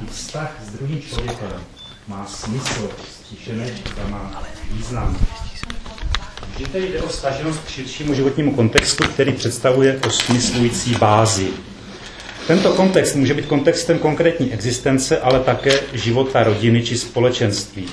nějaký vztah s druhým člověkem má smysl, spíše má význam. Vždy tedy jde o staženost k širšímu životnímu kontextu, který představuje osmyslující bázi. Tento kontext může být kontextem konkrétní existence, ale také života rodiny či společenství.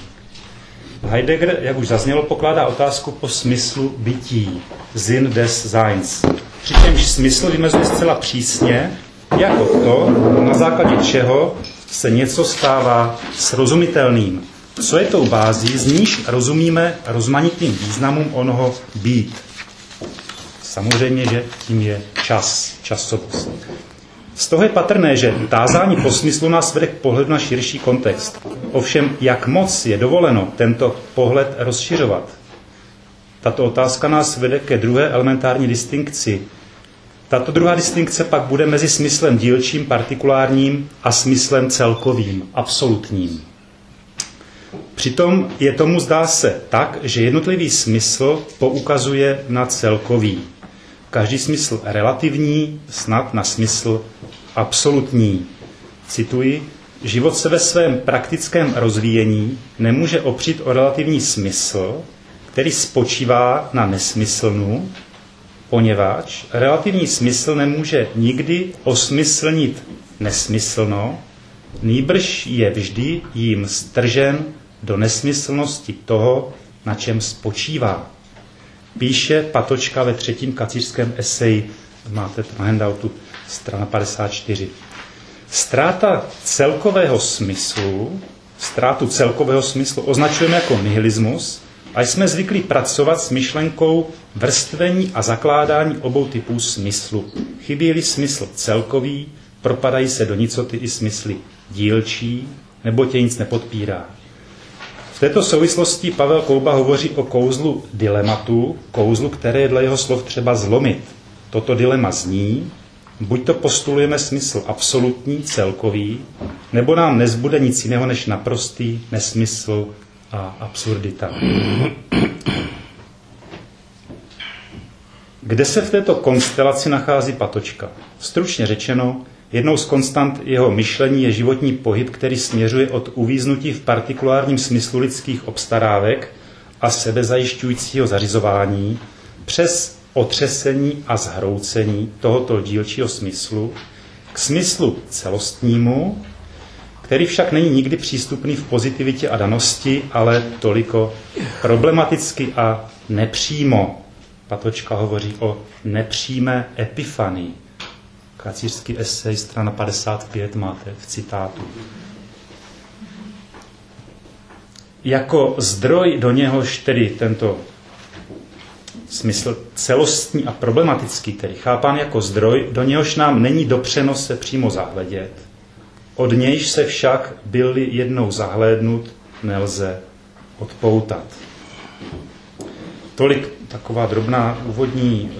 Heidegger, jak už zaznělo, pokládá otázku po smyslu bytí, Sinn des Seins. Přičemž smysl vymezuje zcela přísně, jako to, na základě čeho se něco stává srozumitelným. Co je tou bází, z níž rozumíme rozmanitým významům onoho být. Samozřejmě, že tím je čas, časovost. Z toho je patrné, že tázání po smyslu nás vede k pohledu na širší kontext. Ovšem, jak moc je dovoleno tento pohled rozšiřovat? Tato otázka nás vede ke druhé elementární distinkci. Tato druhá distinkce pak bude mezi smyslem dílčím, partikulárním a smyslem celkovým, absolutním. Přitom je tomu zdá se tak, že jednotlivý smysl poukazuje na celkový. Každý smysl relativní snad na smysl absolutní. Cituji, život se ve svém praktickém rozvíjení nemůže opřít o relativní smysl, který spočívá na nesmyslnu, poněvadž relativní smysl nemůže nikdy osmyslnit nesmyslno, nýbrž je vždy jím stržen do nesmyslnosti toho, na čem spočívá. Píše Patočka ve třetím kacířském eseji, máte to na handoutu, strana 54. Ztráta celkového smyslu, ztrátu celkového smyslu označujeme jako nihilismus a jsme zvyklí pracovat s myšlenkou vrstvení a zakládání obou typů smyslu. Chybí-li smysl celkový, propadají se do nicoty i smysly dílčí, nebo tě nic nepodpírá. V této souvislosti Pavel Kouba hovoří o kouzlu dilematu, kouzlu, které je dle jeho slov třeba zlomit. Toto dilema zní, buď to postulujeme smysl absolutní, celkový, nebo nám nezbude nic jiného než naprostý nesmysl a absurdita. Kde se v této konstelaci nachází patočka? Stručně řečeno, jednou z konstant jeho myšlení je životní pohyb, který směřuje od uvíznutí v partikulárním smyslu lidských obstarávek a sebezajišťujícího zařizování přes otřesení a zhroucení tohoto dílčího smyslu k smyslu celostnímu, který však není nikdy přístupný v pozitivitě a danosti, ale toliko problematicky a nepřímo. Patočka hovoří o nepřímé epifanii. Kacířský esej, strana 55, máte v citátu. Jako zdroj, do něhož tedy tento smysl celostní a problematický, tedy chápán jako zdroj, do něhož nám není dopřeno se přímo zahledět. Od nějž se však byli jednou zahlédnut, nelze odpoutat. Tolik taková drobná úvodní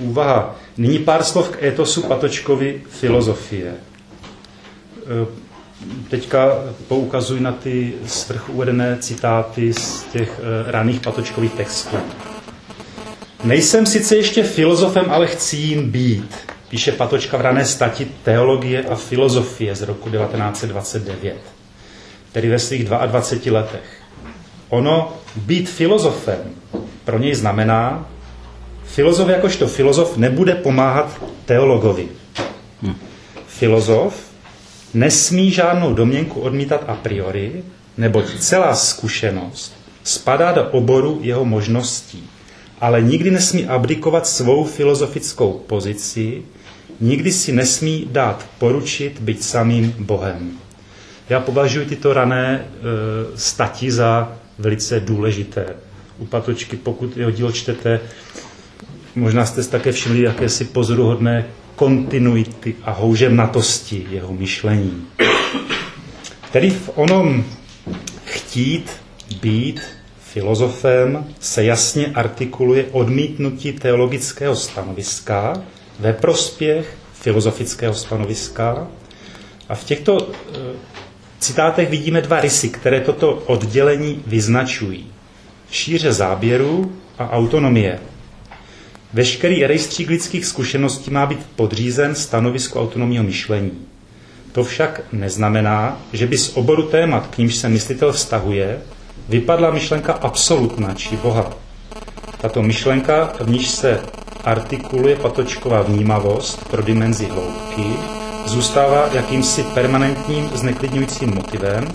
uh, úvaha. Nyní pár slov k etosu Patočkovi filozofie. Uh, teďka poukazuji na ty svrch uvedené citáty z těch uh, raných Patočkových textů. Nejsem sice ještě filozofem, ale chci jim být, píše Patočka v rané stati Teologie a filozofie z roku 1929, tedy ve svých 22 letech. Ono být filozofem pro něj znamená, filozof jakožto filozof nebude pomáhat teologovi. Hm. Filozof nesmí žádnou domněnku odmítat a priori, neboť celá zkušenost spadá do oboru jeho možností ale nikdy nesmí abdikovat svou filozofickou pozici, nikdy si nesmí dát poručit být samým Bohem. Já považuji tyto rané e, stati za velice důležité. U Patočky, pokud jeho dílo čtete, možná jste si také všimli jakési pozoruhodné kontinuity a houževnatosti jeho myšlení. Tedy v onom chtít být filozofem se jasně artikuluje odmítnutí teologického stanoviska ve prospěch filozofického stanoviska. A v těchto e, citátech vidíme dva rysy, které toto oddělení vyznačují. Šíře záběru a autonomie. Veškerý rejstřík lidských zkušeností má být podřízen stanovisku autonomního myšlení. To však neznamená, že by z oboru témat, k nímž se myslitel vztahuje, vypadla myšlenka absolutna či Boha. Tato myšlenka, v níž se artikuluje patočková vnímavost pro dimenzi hloubky, zůstává jakýmsi permanentním zneklidňujícím motivem,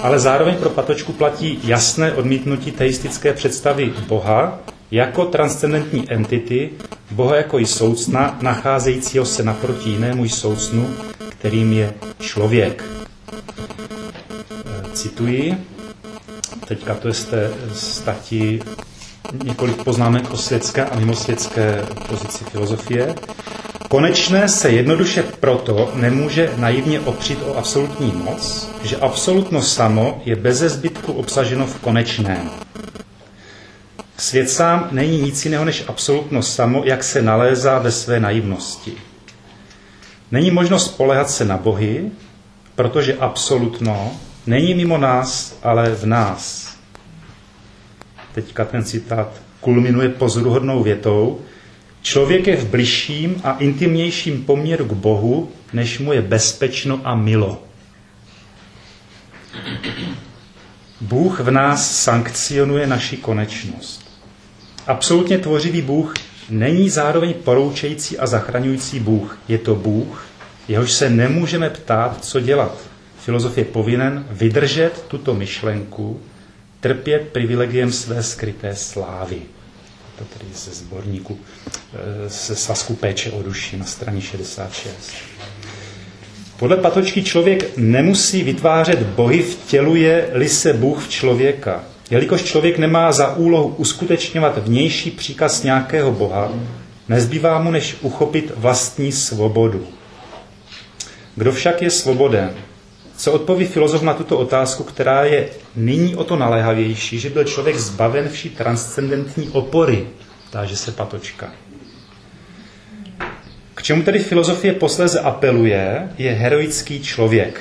ale zároveň pro patočku platí jasné odmítnutí teistické představy Boha jako transcendentní entity, Boha jako i soucna, nacházejícího se naproti jinému soucnu, kterým je člověk. E, cituji, teďka to je z té stati několik poznámek o světské a mimosvětské pozici filozofie. Konečné se jednoduše proto nemůže naivně opřít o absolutní moc, že absolutno samo je beze zbytku obsaženo v konečném. Svět sám není nic jiného než absolutno samo, jak se nalézá ve své naivnosti. Není možnost spolehat se na bohy, protože absolutno není mimo nás, ale v nás. Teďka ten citát kulminuje pozoruhodnou větou. Člověk je v bližším a intimnějším poměru k Bohu, než mu je bezpečno a milo. Bůh v nás sankcionuje naši konečnost. Absolutně tvořivý Bůh není zároveň poroučející a zachraňující Bůh. Je to Bůh, jehož se nemůžeme ptát, co dělat. Filozof je povinen vydržet tuto myšlenku, trpět privilegiem své skryté slávy. To tedy ze sborníku, se svazku péče o duši na straně 66. Podle patočky člověk nemusí vytvářet bohy v tělu je-li se Bůh v člověka. Jelikož člověk nemá za úlohu uskutečňovat vnější příkaz nějakého boha, nezbývá mu než uchopit vlastní svobodu. Kdo však je svoboden? Co odpoví filozof na tuto otázku, která je nyní o to naléhavější, že byl člověk zbaven vší transcendentní opory, táže se patočka. K čemu tedy filozofie posléze apeluje, je heroický člověk.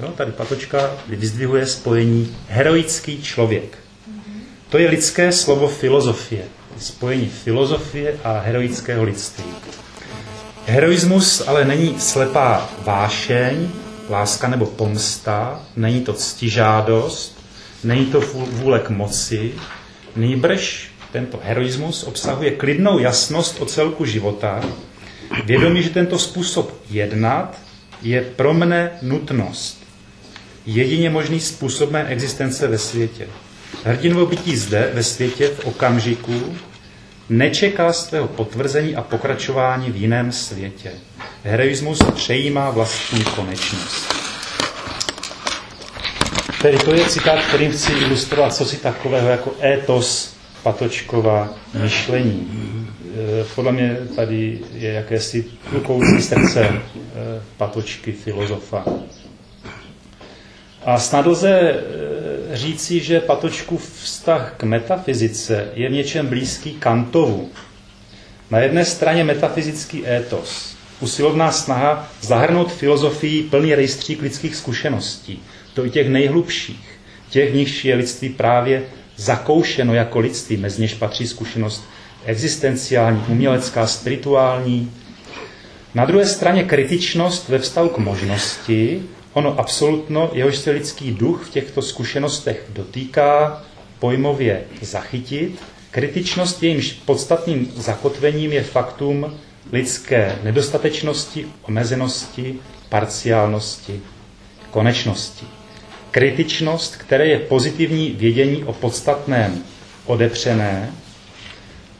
Jo, tady patočka vyzdvihuje spojení heroický člověk. To je lidské slovo filozofie. Spojení filozofie a heroického lidství. Heroismus ale není slepá vášeň, láska nebo pomsta, není to ctižádost, není to vůle k moci, nýbrž tento heroismus obsahuje klidnou jasnost o celku života, vědomí, že tento způsob jednat je pro mne nutnost, jedině možný způsob mé existence ve světě. Hrdinovo bytí zde, ve světě, v okamžiku, nečeká svého potvrzení a pokračování v jiném světě. Heroismus přejímá vlastní konečnost. Tedy to je citát, kterým chci ilustrovat co si takového jako étos Patočkova myšlení. E, podle mě tady je jakési tlukoucí srdce e, Patočky filozofa. A snad lze e, říci, že Patočkův vztah k metafyzice je v něčem blízký Kantovu. Na jedné straně metafyzický étos, usilovná snaha zahrnout filozofii plný rejstřík lidských zkušeností, to i těch nejhlubších, těch, v nichž je lidství právě zakoušeno jako lidství, mezi něž patří zkušenost existenciální, umělecká, spirituální. Na druhé straně kritičnost ve vztahu k možnosti, ono absolutno, jehož se lidský duch v těchto zkušenostech dotýká, pojmově zachytit. Kritičnost jejímž podstatným zakotvením je faktum lidské nedostatečnosti, omezenosti, parciálnosti, konečnosti. Kritičnost, které je pozitivní vědění o podstatném odepřené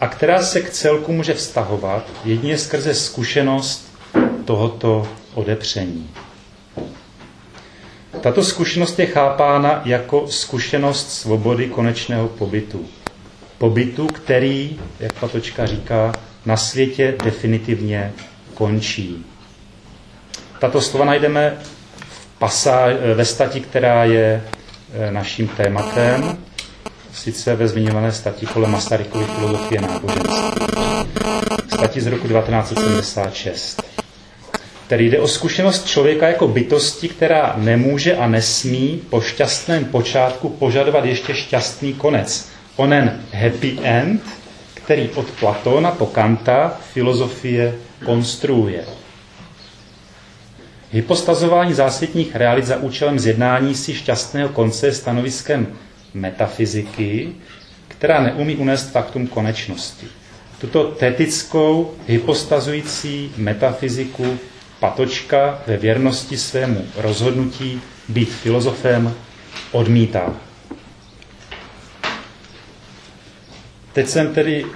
a která se k celku může vztahovat jedině skrze zkušenost tohoto odepření. Tato zkušenost je chápána jako zkušenost svobody konečného pobytu. Pobytu, který, jak Patočka říká, na světě definitivně končí. Tato slova najdeme v pasá, ve stati, která je e, naším tématem, sice ve zmiňované stati kolem Masarykovy filozofie náboženství. Stati z roku 1976. Tedy jde o zkušenost člověka jako bytosti, která nemůže a nesmí po šťastném počátku požadovat ještě šťastný konec. Onen happy end, který od Platona po Kanta filozofie konstruuje. Hypostazování zásvětních realit za účelem zjednání si šťastného konce stanoviskem metafyziky, která neumí unést faktum konečnosti. Tuto tetickou, hypostazující metafyziku Patočka ve věrnosti svému rozhodnutí být filozofem odmítá. Teď jsem tedy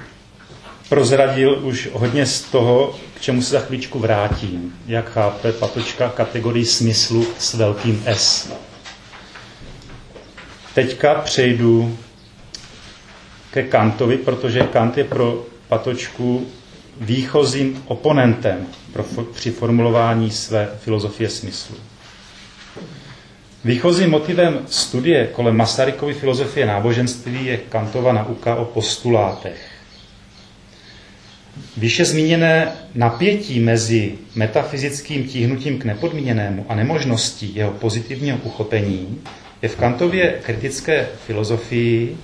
prozradil už hodně z toho, k čemu se za chvíličku vrátím. Jak chápe Patočka kategorii smyslu s velkým S. Teďka přejdu ke Kantovi, protože Kant je pro Patočku výchozím oponentem pro, při formulování své filozofie smyslu. Výchozím motivem studie kolem Masarykovy filozofie náboženství je Kantova nauka o postulátech. Výše zmíněné napětí mezi metafyzickým tíhnutím k nepodmíněnému a nemožností jeho pozitivního uchopení je v Kantově kritické filozofii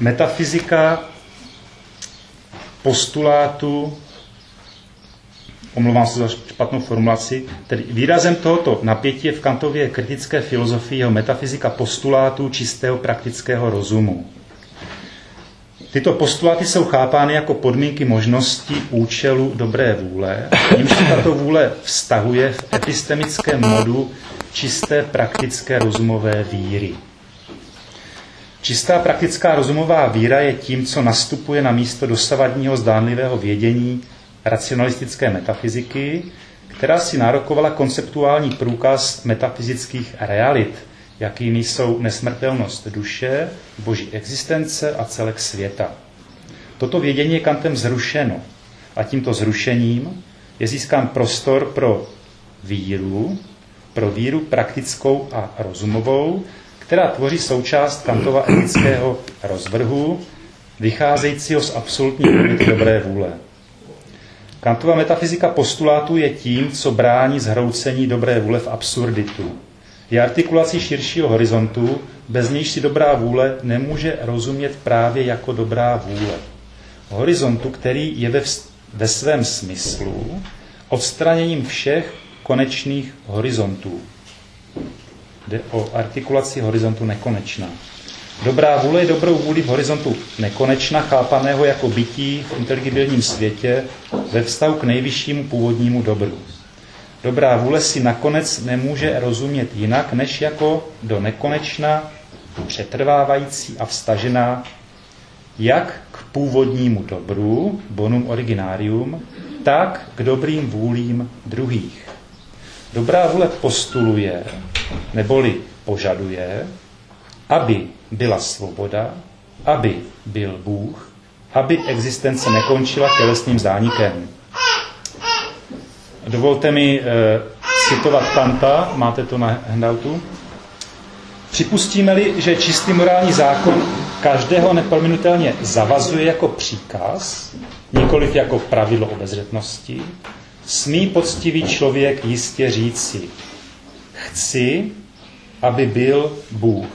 metafyzika postulátu, omlouvám se za špatnou formulaci, tedy výrazem tohoto napětí je v Kantově kritické filozofii jeho metafyzika postulátů čistého praktického rozumu. Tyto postuláty jsou chápány jako podmínky možnosti účelu dobré vůle, nímž se tato vůle vztahuje v epistemickém modu čisté praktické rozumové víry. Čistá praktická rozumová víra je tím, co nastupuje na místo dosavadního zdánlivého vědění racionalistické metafyziky, která si nárokovala konceptuální průkaz metafyzických realit, jakými jsou nesmrtelnost duše, boží existence a celek světa. Toto vědění je Kantem zrušeno a tímto zrušením je získán prostor pro víru, pro víru praktickou a rozumovou, která tvoří součást Kantova etického rozvrhu, vycházejícího z absolutní limity dobré vůle. Kantova metafyzika postulátu je tím, co brání zhroucení dobré vůle v absurditu. Je artikulací širšího horizontu, bez nějž si dobrá vůle nemůže rozumět právě jako dobrá vůle. Horizontu, který je ve, ve svém smyslu odstraněním všech konečných horizontů. Jde o artikulaci horizontu nekonečná. Dobrá vůle je dobrou vůli v horizontu nekonečna, chápaného jako bytí v inteligibilním světě ve vztahu k nejvyššímu původnímu dobru. Dobrá vůle si nakonec nemůže rozumět jinak, než jako do nekonečna přetrvávající a vstažená jak k původnímu dobru, bonum originarium, tak k dobrým vůlím druhých. Dobrá vůle postuluje, neboli požaduje, aby byla svoboda, aby byl Bůh, aby existence nekončila tělesným zánikem. Dovolte mi e, citovat Kanta, máte to na handoutu. Připustíme-li, že čistý morální zákon každého neprominutelně zavazuje jako příkaz, nikoliv jako pravidlo obezřetnosti, smí poctivý člověk jistě říci, chci, aby byl Bůh.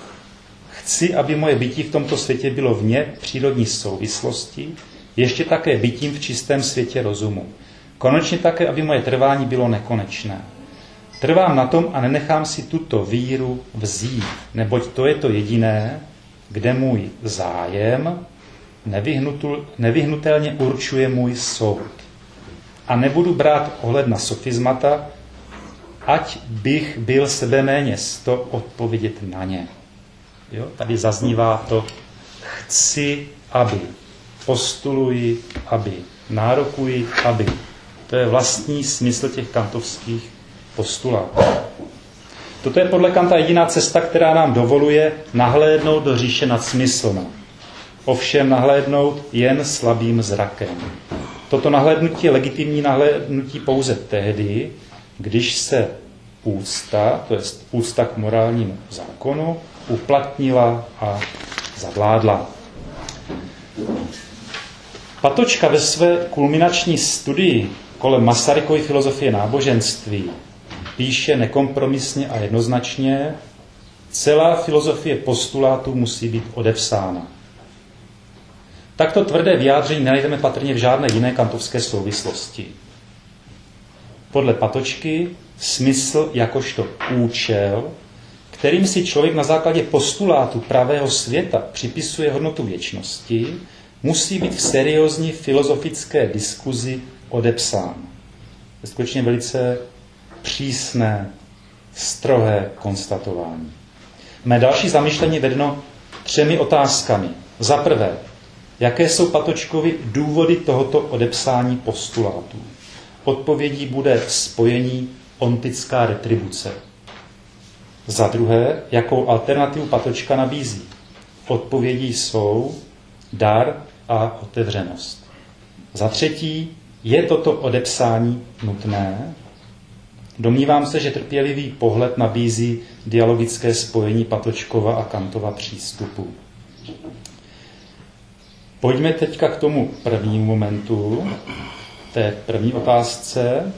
Chci, aby moje bytí v tomto světě bylo vně přírodní souvislosti, ještě také bytím v čistém světě rozumu. Konečně také, aby moje trvání bylo nekonečné. Trvám na tom a nenechám si tuto víru vzít, neboť to je to jediné, kde můj zájem nevyhnutelně určuje můj soud. A nebudu brát ohled na sofizmata, ať bych byl sebe méně sto odpovědět na ně. Jo? Tady zaznívá to chci, aby, postuluji, aby, nárokuji, aby. To je vlastní smysl těch kantovských postulátů. Toto je podle Kanta jediná cesta, která nám dovoluje nahlédnout do říše nad smyslem. Ovšem nahlédnout jen slabým zrakem. Toto nahlédnutí je legitimní nahlédnutí pouze tehdy, když se úcta, to je úcta k morálnímu zákonu, uplatnila a zavládla. Patočka ve své kulminační studii kolem Masarykovy filozofie náboženství píše nekompromisně a jednoznačně, celá filozofie postulátu musí být odepsána. Takto tvrdé vyjádření nenajdeme patrně v žádné jiné kantovské souvislosti. podle patočky smysl jakožto účel, kterým si člověk na základě postulátu pravého světa připisuje hodnotu věčnosti, musí být v seriózní filozofické diskuzi odepsán. Je skutečně velice přísné, strohé konstatování. Mé další zamýšlení vedeno třemi otázkami. Za prvé, jaké jsou Patočkovi důvody tohoto odepsání postulátů? Odpovědí bude spojení ontická retribuce. Za druhé, jakou alternativu Patočka nabízí? Odpovědí jsou dar a otevřenost. Za třetí, je toto odepsání nutné? Domnívám se, že trpělivý pohled nabízí dialogické spojení Patočkova a Kantova přístupu. Pojďme teďka k tomu prvnímu momentu, té první otázce.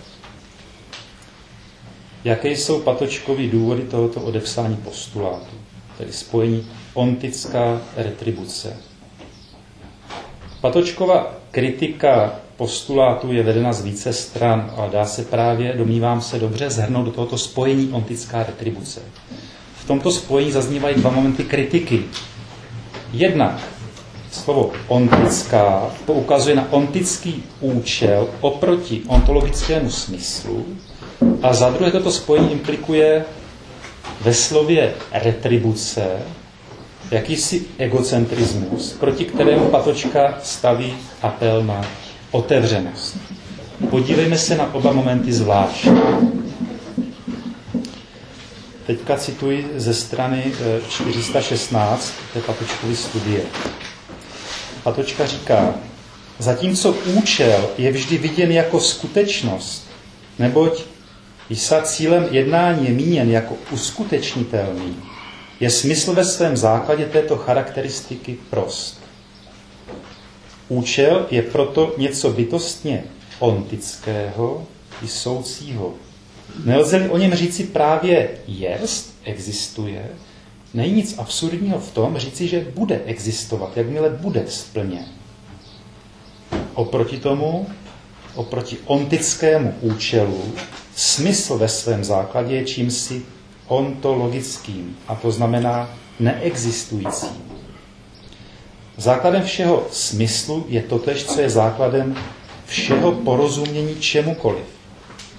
Jaké jsou patočkové důvody tohoto odepsání postulátu, tedy spojení ontická retribuce? Patočkova kritika postulátu je vedena z více stran, ale dá se právě, domnívám se, dobře zhrnout do tohoto spojení ontická retribuce. V tomto spojení zaznívají dva momenty kritiky. Jednak slovo ontická poukazuje na ontický účel oproti ontologickému smyslu a za druhé toto spojení implikuje ve slově retribuce jakýsi egocentrismus, proti kterému Patočka staví apel na otevřenost. Podívejme se na oba momenty zvlášť. Teďka cituji ze strany 416 eh, té Patočkovy studie. Patočka říká, zatímco účel je vždy viděn jako skutečnost, neboť Isa cílem jednání je míněn jako uskutečnitelný, je smysl ve svém základě této charakteristiky prost. Účel je proto něco bytostně ontického i soucího. Nelze-li o něm říci právě jest, existuje, není nic absurdního v tom říci, že bude existovat, jakmile bude splněn. Oproti tomu, oproti ontickému účelu, smysl ve svém základě je čímsi ontologickým, a to znamená neexistujícím. Základem všeho smyslu je totež, co je základem všeho porozumění čemukoliv,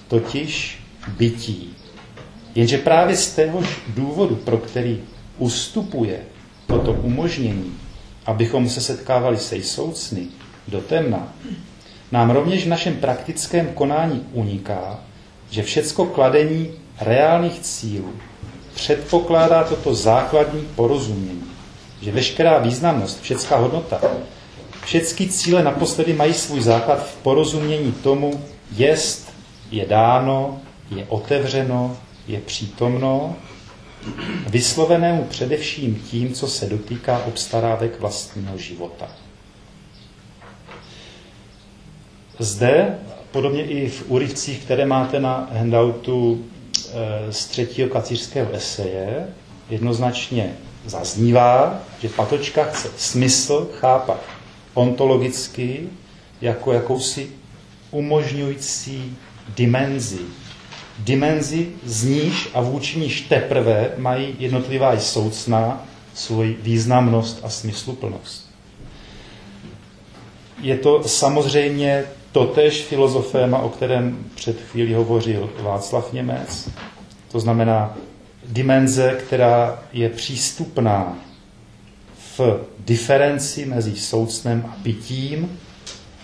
totiž bytí. Jenže právě z téhož důvodu, pro který ustupuje toto umožnění, abychom se setkávali se soucny do temna, nám rovněž v našem praktickém konání uniká, že všecko kladení reálných cílů předpokládá toto základní porozumění, že veškerá významnost, všecká hodnota, všechny cíle naposledy mají svůj základ v porozumění tomu, jest, je dáno, je otevřeno, je přítomno, vyslovenému především tím, co se dotýká obstarávek vlastního života. Zde, podobně i v úryvcích, které máte na handoutu eh, z třetího kacířského eseje, jednoznačně zaznívá, že Patočka chce smysl chápat ontologicky jako jakousi umožňující dimenzi. Dimenzi z níž a vůči níž teprve mají jednotlivá soucna svoji významnost a smysluplnost. Je to samozřejmě totéž filozoféma, o kterém před chvílí hovořil Václav Němec. To znamená dimenze, která je přístupná v diferenci mezi soucnem a pitím,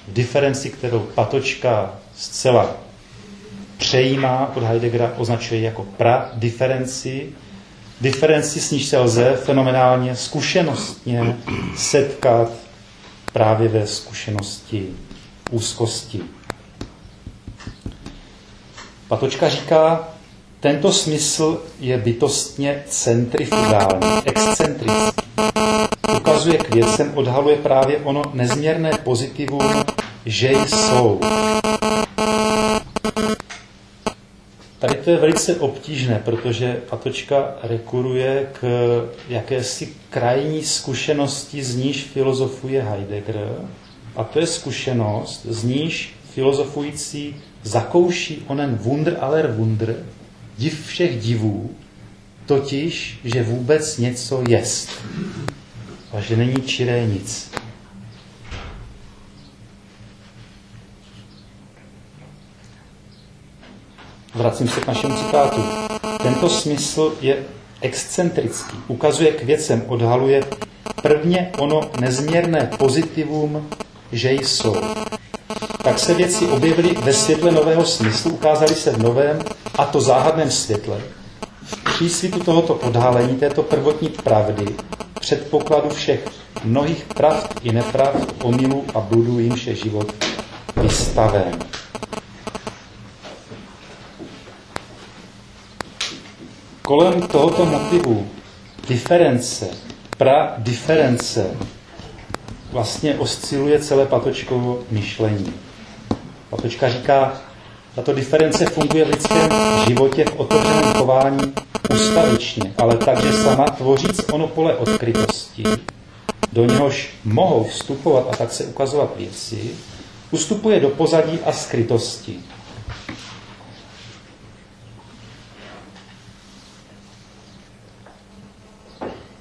v diferenci, kterou Patočka zcela přejímá od Heideggera, označuje jako pra-diferenci, diferenci, s níž se lze fenomenálně zkušenostně setkat právě ve zkušenosti úzkosti. Patočka říká, tento smysl je bytostně centrifugální, excentrický. Ukazuje k věcem, odhaluje právě ono nezměrné pozitivum, že jsou. Tady to je velice obtížné, protože Patočka rekuruje k jakési krajní zkušenosti, z níž filozofuje Heidegger. A to je zkušenost, z níž filozofující zakouší onen wunder aller wunder, div všech divů, totiž, že vůbec něco jest a že není čiré nic. Vracím se k našemu citátu. Tento smysl je excentrický, ukazuje k věcem, odhaluje prvně ono nezměrné pozitivum, že jsou. Tak se věci objevily ve světle nového smyslu, ukázaly se v novém a to záhadném světle. V přísvitu tohoto odhalení, této prvotní pravdy, předpokladu všech mnohých pravd i nepravd, omylů a bludů, jimž je život vystaven. Kolem tohoto motivu diference, pra diference, vlastně osciluje celé patočkovo myšlení. Patočka říká, tato diference funguje v lidském životě v otevřeném chování ustavičně, ale takže sama tvoříc ono pole odkrytosti, do něhož mohou vstupovat a tak se ukazovat věci, ustupuje do pozadí a skrytosti.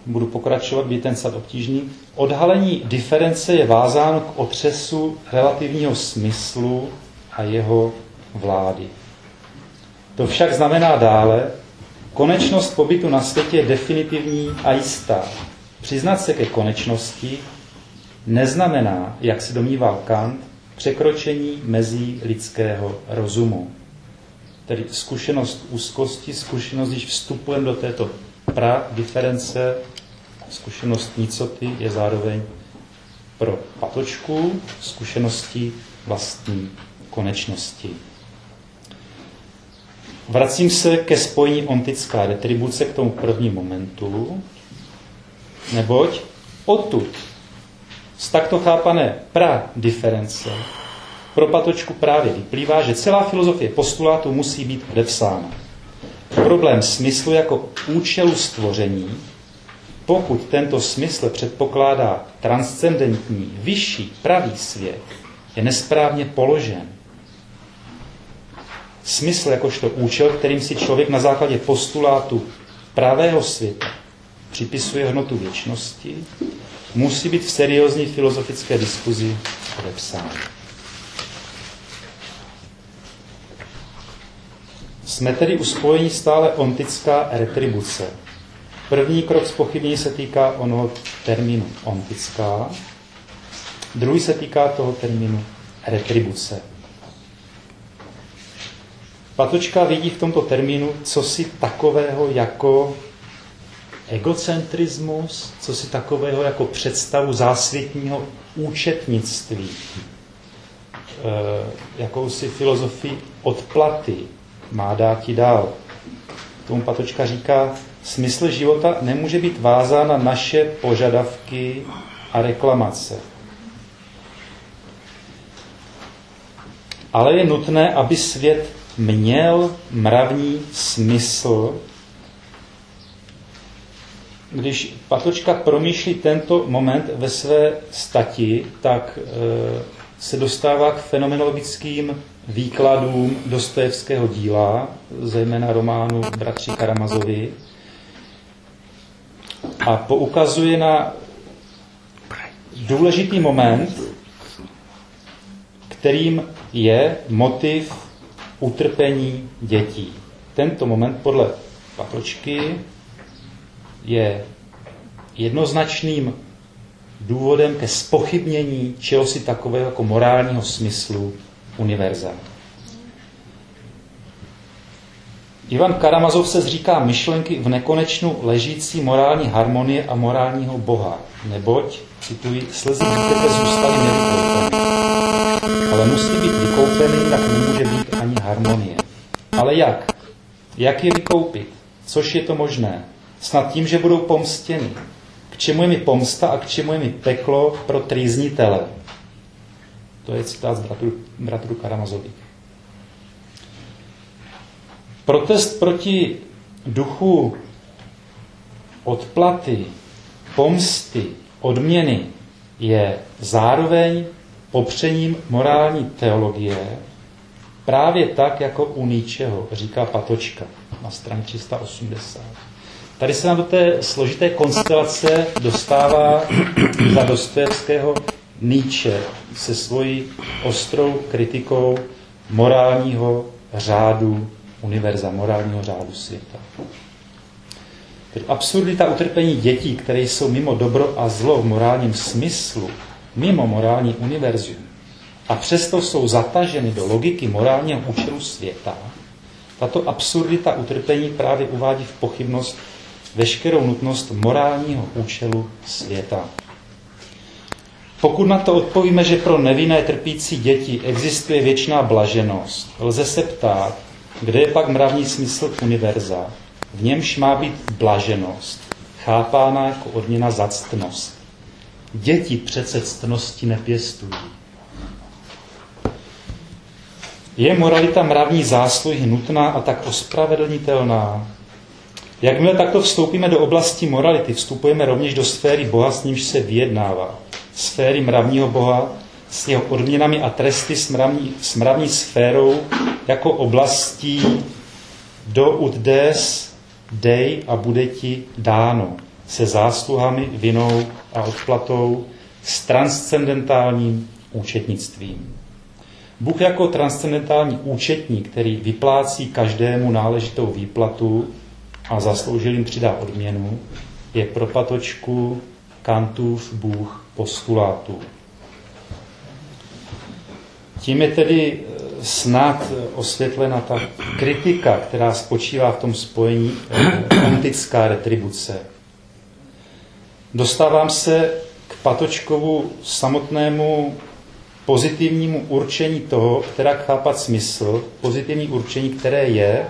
Budu pokračovat, být ten sad obtížný. Odhalení diference je vázáno k otřesu relativního smyslu a jeho vlády. To však znamená dále, konečnost pobytu na světě je definitivní a jistá. Přiznat se ke konečnosti neznamená, jak se domníval Kant, překročení mezí lidského rozumu. Tedy zkušenost úzkosti, zkušenost, když vstupujeme do této pra diference, zkušenost nicoty je zároveň pro patočku zkušeností vlastní konečnosti. Vracím se ke spojení ontická retribuce, k tomu prvnímu momentu, neboť odtud z takto chápané pra-diference pro patočku právě vyplývá, že celá filozofie postulátu musí být odepsána. Problém smyslu jako účelu stvoření, pokud tento smysl předpokládá transcendentní, vyšší, pravý svět, je nesprávně položen. Smysl jakožto účel, kterým si člověk na základě postulátu pravého světa připisuje hodnotu věčnosti, musí být v seriózní filozofické diskuzi odepsán. Jsme tedy u spojení stále ontická retribuce. První krok spochybnění se týká onoho termínu ontická, druhý se týká toho termínu retribuce. Patočka vidí v tomto termínu co si takového jako egocentrismus, co si takového jako představu zásvětního účetnictví, e, jakousi filozofii odplaty, má dát ti dál. Tomu Patočka říká, smysl života nemůže být vázán na naše požadavky a reklamace. Ale je nutné, aby svět měl mravní smysl. Když Patočka promýšlí tento moment ve své stati, tak e, se dostává k fenomenologickým výkladům Dostojevského díla, zejména románu Bratří Karamazovi, a poukazuje na důležitý moment, kterým je motiv utrpení dětí. Tento moment podle Patočky je jednoznačným důvodem ke spochybnění čehosi takového jako morálního smyslu univerza. Ivan Karamazov se zříká myšlenky v nekonečnu ležící morální harmonie a morálního boha, neboť, cituji, slzy dítěte zůstaly nevykoupeny. Ale musí být vykoupený, tak nemůže být ani harmonie. Ale jak? Jak je vykoupit? Což je to možné? Snad tím, že budou pomstěny. K čemu je mi pomsta a k čemu je mi peklo pro trýznitele? To je citát z bratru, bratru Karamazovi. Protest proti duchu odplaty, pomsty, odměny je zároveň popřením morální teologie Právě tak, jako u ničeho, říká Patočka na straně 380. Tady se nám do té složité konstelace dostává za Dostojevského Nietzsche se svojí ostrou kritikou morálního řádu univerza, morálního řádu světa. Tedy absurdita utrpení dětí, které jsou mimo dobro a zlo v morálním smyslu, mimo morální univerzum, a přesto jsou zataženy do logiky morálního účelu světa, tato absurdita utrpení právě uvádí v pochybnost veškerou nutnost morálního účelu světa. Pokud na to odpovíme, že pro nevinné trpící děti existuje věčná blaženost, lze se ptát, kde je pak mravní smysl univerza, v němž má být blaženost, chápána jako odměna za ctnost. Děti přece ctnosti nepěstují. Je moralita mravní zásluhy nutná a tak ospravedlnitelná? Jakmile takto vstoupíme do oblasti morality, vstupujeme rovněž do sféry Boha, s nímž se vyjednává. Sféry mravního Boha s jeho odměnami a tresty s mravní, s mravní sférou jako oblastí do ud des dej a bude ti dáno se zásluhami, vinou a odplatou s transcendentálním účetnictvím. Bůh jako transcendentální účetní, který vyplácí každému náležitou výplatu a zasloužil jim přidá odměnu, je pro patočku Kantův Bůh postulátů. Tím je tedy eh, snad osvětlena ta kritika, která spočívá v tom spojení antická retribuce. Dostávám se k Patočkovu samotnému pozitivnímu určení toho, která chápat smysl, pozitivní určení, které je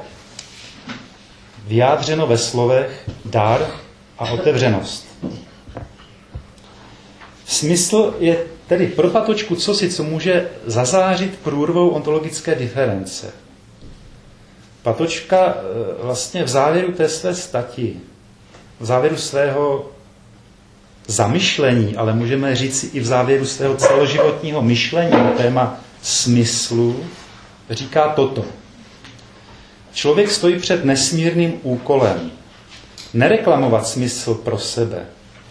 vyjádřeno ve slovech dar a otevřenost. Smysl je tedy pro patočku cosi, co může zazářit průrvou ontologické diference. Patočka eh, vlastně v závěru té své stati, v závěru svého zamyšlení, ale můžeme říct i v závěru svého celoživotního myšlení na téma smyslu, říká toto. Člověk stojí před nesmírným úkolem. Nereklamovat smysl pro sebe,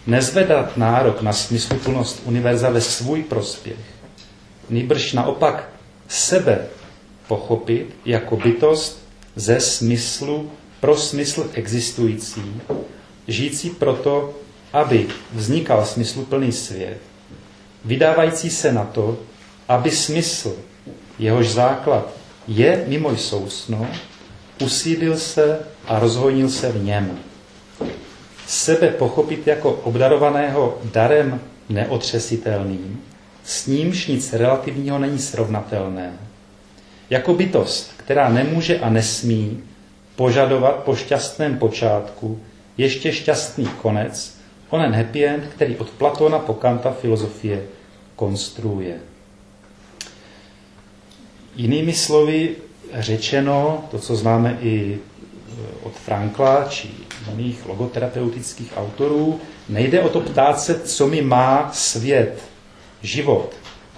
nezvedat nárok na smysluplnost univerza ve svůj prospěch, nýbrž naopak sebe pochopit jako bytost ze smyslu pro smysl existující, žijící proto, aby vznikal smysluplný svět, vydávající se na to, aby smysl, jehož základ je mimo sousno, usídil se a rozhojnil se v něm. Sebe pochopit jako obdarovaného darem neotřesitelným, s nímž nic relativního není srovnatelné. Jako bytost, která nemůže a nesmí požadovat po šťastném počátku ještě šťastný konec, onen happy end, který od Platona po Kanta filozofie konstruuje. Jinými slovy řečeno, to, co známe i od Frankla či jiných logoterapeutických autorů, nejde o to ptát se, co mi má svět, život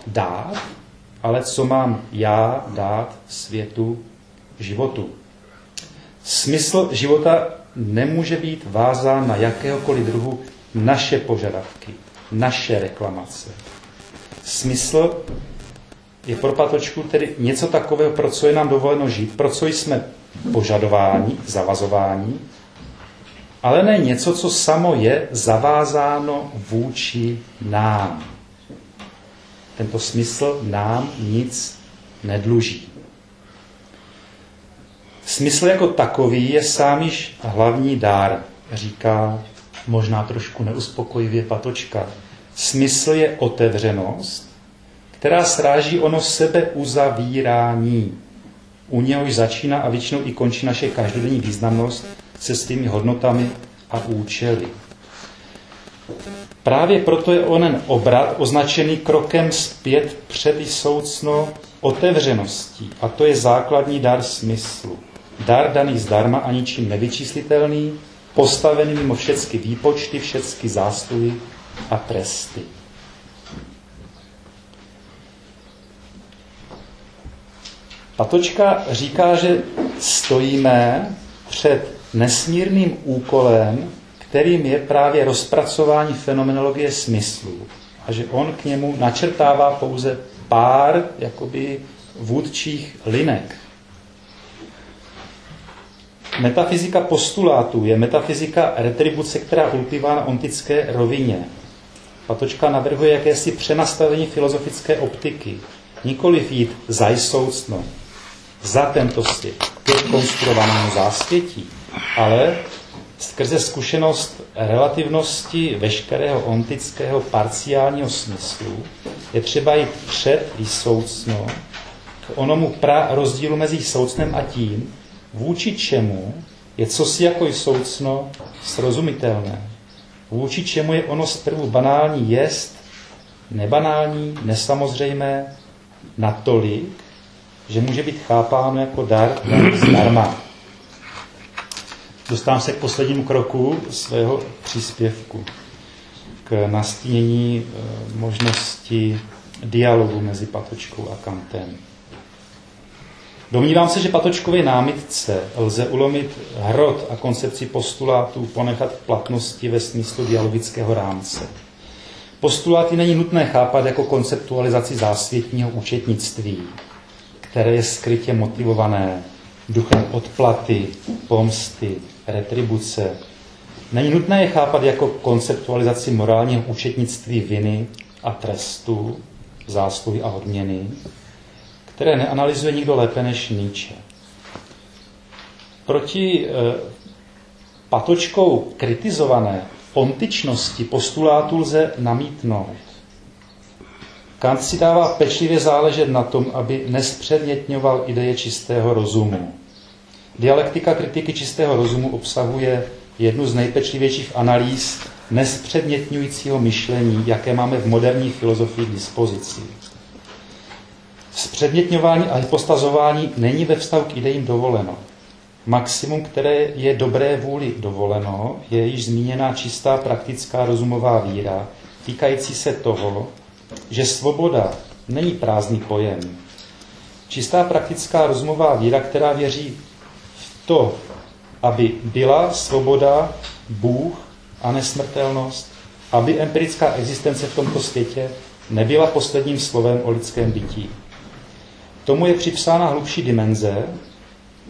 dát, ale co mám já dát světu, životu. Smysl života nemůže být vázán na jakéhokoliv druhu naše požadavky, naše reklamace. Smysl je pro patočku tedy něco takového, pro co je nám dovoleno žít, pro co jsme požadováni, zavazováni, ale ne něco, co samo je zavázáno vůči nám. Tento smysl nám nic nedluží. Smysl jako takový je sám již hlavní dár, říká možná trošku neuspokojivě patočka. Smysl je otevřenost, která sráží ono sebeuzavírání. U něhož začíná a většinou i končí naše každodenní významnost se svými hodnotami a účely. Právě proto je onen obrat označený krokem zpět před soucno otevřeností. A to je základní dar smyslu. Dar daný zdarma a ničím nevyčíslitelný, postavený mimo všechny výpočty, všechny zásluhy a tresty. Patočka říká, že stojíme před nesmírným úkolem, kterým je právě rozpracování fenomenologie smyslů. A že on k němu načrtává pouze pár jakoby vůdčích linek. Metafyzika postulátů je metafyzika retribuce, která ulpívá na ontické rovině. Patočka navrhuje jakési přenastavení filozofické optiky. Nikoliv jít za soucno, za tento svět, ke konstruovanému zásvětí, ale skrze zkušenost relativnosti veškerého ontického parciálního smyslu je třeba jít před výsoucno k onomu pra rozdílu mezi soucnem a tím, vůči čemu je cosi jako soucno srozumitelné. Vůči čemu je ono zprvu banální jest, nebanální, nesamozřejmé, natolik, že může být chápáno jako dar zdarma. Dostávám se k poslednímu kroku svého příspěvku, k nastínění eh, možnosti dialogu mezi Patočkou a Kantem. Domnívám se, že Patočkově námitce lze ulomit hrot a koncepci postulátů ponechat v platnosti ve smyslu dialogického rámce. Postuláty není nutné chápat jako konceptualizaci zásvětního účetnictví, které je skrytě motivované duchem odplaty, pomsty, retribuce. Není nutné je chápat jako konceptualizaci morálního účetnictví viny a trestu, zásluhy a odměny, které neanalyzuje nikdo lépe než Nietzsche. Proti eh, patočkou kritizované pontičnosti postulátu lze namítnout. Kant si dává pečlivě záležet na tom, aby nespředmětňoval ideje čistého rozumu. Dialektika kritiky čistého rozumu obsahuje jednu z nejpečlivějších analýz nespředmětňujícího myšlení, jaké máme v moderní filozofii k dispozici. Zpředmětňování a hypostazování není ve vztahu k idejím dovoleno. Maximum, které je dobré vůli dovoleno, je již zmíněná čistá praktická rozumová víra, týkající se toho, že svoboda není prázdný pojem. Čistá praktická rozumová víra, která věří to, aby byla svoboda, Bůh a nesmrtelnost, aby empirická existence v tomto světě nebyla posledním slovem o lidském bytí. Tomu je připsána hlubší dimenze,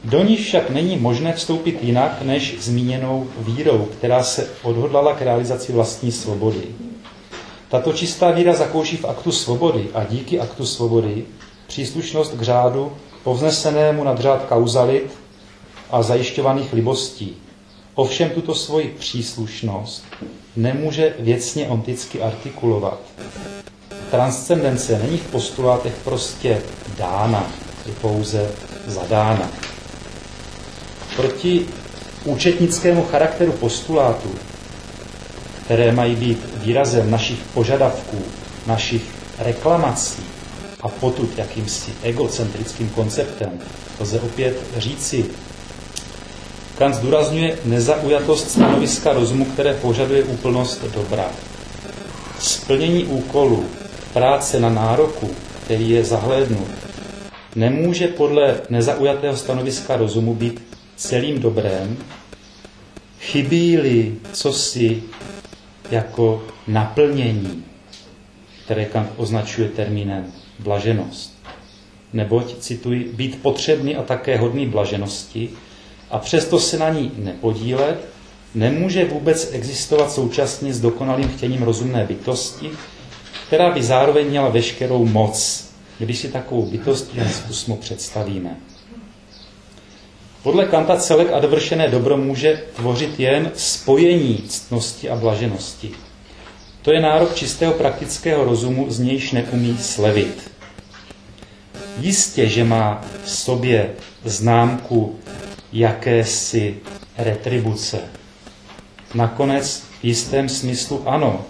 do ní však není možné vstoupit jinak než zmíněnou vírou, která se odhodlala k realizaci vlastní svobody. Tato čistá víra zakouší v aktu svobody a díky aktu svobody příslušnost k řádu povznesenému nad řád kauzalit a zajišťovaných libostí. Ovšem tuto svoji příslušnost nemůže věcně onticky artikulovat. Transcendence není v postulátech prostě dána, je pouze zadána. Proti účetnickému charakteru postulátů, které mají být výrazem našich požadavků, našich reklamací a potud jakýmsi egocentrickým konceptem, lze opět říci, Kant zdůrazňuje nezaujatost stanoviska rozumu, které požaduje úplnost dobra. Splnění úkolu, práce na nároku, který je zahlédnut, nemůže podle nezaujatého stanoviska rozumu být celým dobrém, chybí-li cosi jako naplnění, které Kant označuje termínem blaženost. Neboť, cituji, být potřebný a také hodný blaženosti a přesto se na ní nepodílet, nemůže vůbec existovat současně s dokonalým chtěním rozumné bytosti, která by zároveň měla veškerou moc, když si takovou bytost jen zkusmo představíme. Podle Kanta celek a dovršené dobro může tvořit jen spojení ctnosti a blaženosti. To je nárok čistého praktického rozumu, z nějž neumí slevit. Jistě, že má v sobě známku jakési retribuce. Nakonec v jistém smyslu ano,